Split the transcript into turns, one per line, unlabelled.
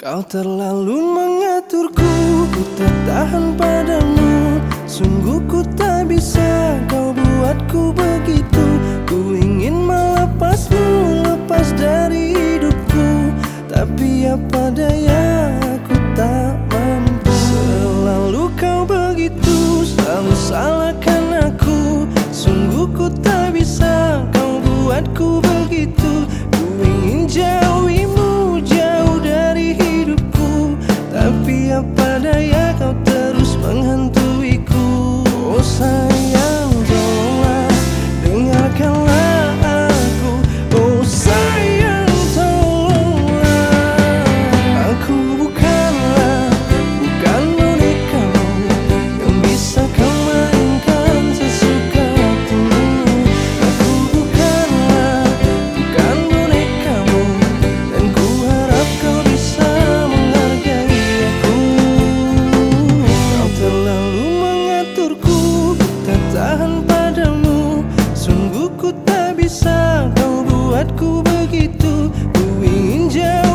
Kau terlalu mengaturku, ku tertahan padamu. Sungguh ku tak bisa, kau buatku begitu. Ku ingin melepasmu, lepas dari hidupku. Tapi apa daya, ku tak mampu. Selalu kau begitu, selalu salahkan aku begitu Ku ingin jauh